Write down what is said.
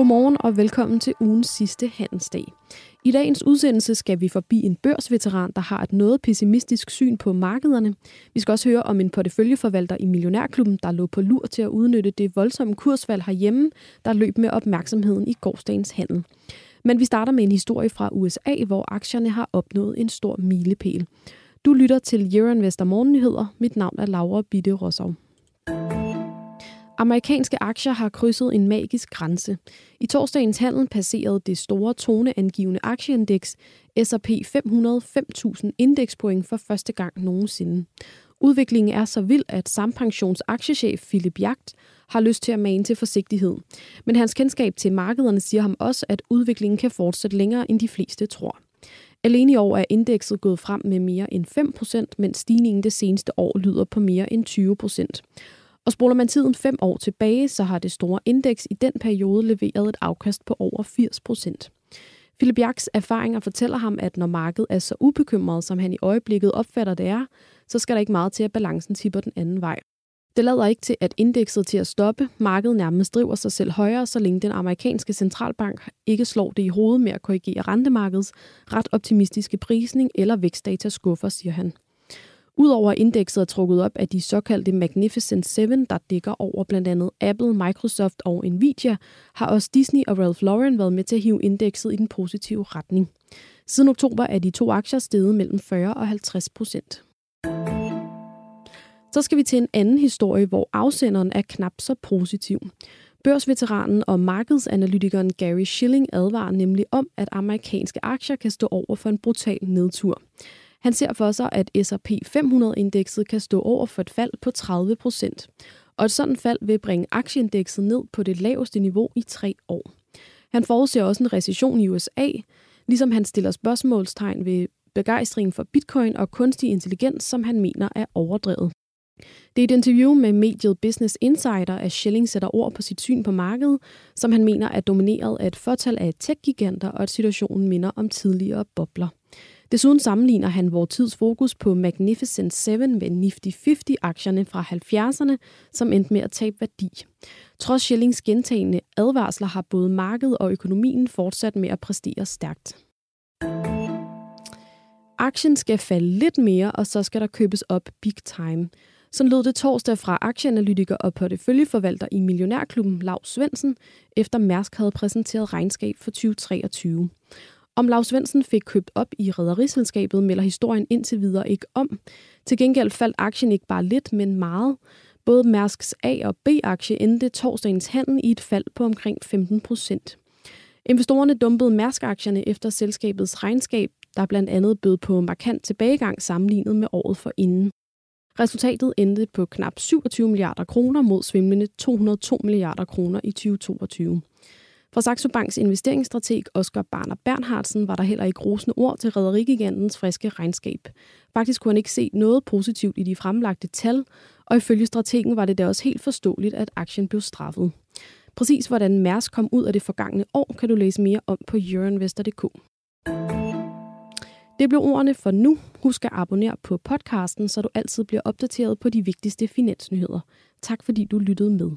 Godmorgen og velkommen til ugens sidste handelsdag. I dagens udsendelse skal vi forbi en børsveteran, der har et noget pessimistisk syn på markederne. Vi skal også høre om en porteføljeforvalter i Millionærklubben, der lå på lur til at udnytte det voldsomme kursfald herhjemme, der løb med opmærksomheden i gårsdagens handel. Men vi starter med en historie fra USA, hvor aktierne har opnået en stor milepæl. Du lytter til Euroinvestor Morgennyheder. Mit navn er Laura Bitte Rossov. Amerikanske aktier har krydset en magisk grænse. I torsdagens handel passerede det store toneangivende aktieindeks S&P 500 5.000 indekspoint for første gang nogensinde. Udviklingen er så vild, at Sampensions aktiechef Philip Jagt har lyst til at mane til forsigtighed. Men hans kendskab til markederne siger ham også, at udviklingen kan fortsætte længere, end de fleste tror. Alene i år er indekset gået frem med mere end 5%, mens stigningen det seneste år lyder på mere end 20%. Og spoler man tiden fem år tilbage, så har det store indeks i den periode leveret et afkast på over 80 procent. Philip Jaks erfaringer fortæller ham, at når markedet er så ubekymret, som han i øjeblikket opfatter det er, så skal der ikke meget til, at balancen tipper den anden vej. Det lader ikke til, at indekset til at stoppe. Markedet nærmest driver sig selv højere, så længe den amerikanske centralbank ikke slår det i hovedet med at korrigere rentemarkedets ret optimistiske prisning eller vækstdata skuffer, siger han. Udover indekset er trukket op af de såkaldte Magnificent Seven, der dækker over blandt andet Apple, Microsoft og Nvidia, har også Disney og Ralph Lauren været med til at hive indekset i den positive retning. Siden oktober er de to aktier steget mellem 40 og 50 procent. Så skal vi til en anden historie, hvor afsenderen er knap så positiv. Børsveteranen og markedsanalytikeren Gary Schilling advarer nemlig om, at amerikanske aktier kan stå over for en brutal nedtur. Han ser for sig, at S&P 500-indekset kan stå over for et fald på 30 procent. Og et sådan fald vil bringe aktieindekset ned på det laveste niveau i tre år. Han forudser også en recession i USA, ligesom han stiller spørgsmålstegn ved begejstringen for bitcoin og kunstig intelligens, som han mener er overdrevet. Det er et interview med mediet Business Insider, at Schilling sætter ord på sit syn på markedet, som han mener er domineret af et fortal af tech-giganter, og at situationen minder om tidligere bobler. Desuden sammenligner han vores tids fokus på Magnificent 7 med Nifty 50-aktierne fra 70'erne, som endte med at tabe værdi. Trods Schillings gentagende advarsler har både markedet og økonomien fortsat med at præstere stærkt. Aktien skal falde lidt mere, og så skal der købes op big time. Sådan lød det torsdag fra aktieanalytiker og porteføljeforvalter i Millionærklubben Lav Svensen, efter Mærsk havde præsenteret regnskab for 2023. Om Lars Svendsen fik købt op i rederiselskabet, melder historien indtil videre ikke om. Til gengæld faldt aktien ikke bare lidt, men meget. Både Mærsks A- og B-aktie endte torsdagens handel i et fald på omkring 15 procent. Investorerne dumpede Mærsk-aktierne efter selskabets regnskab, der blandt andet bød på markant tilbagegang sammenlignet med året for inden. Resultatet endte på knap 27 milliarder kroner mod svimlende 202 milliarder kroner i 2022. Fra Saxo Banks investeringsstrateg Oscar Barner Bernhardsen var der heller ikke rosende ord til rædderigigantens friske regnskab. Faktisk kunne han ikke se noget positivt i de fremlagte tal, og ifølge strategen var det da også helt forståeligt, at aktien blev straffet. Præcis hvordan Mærsk kom ud af det forgangne år, kan du læse mere om på euroinvestor.dk. Det blev ordene for nu. Husk at abonnere på podcasten, så du altid bliver opdateret på de vigtigste finansnyheder. Tak fordi du lyttede med.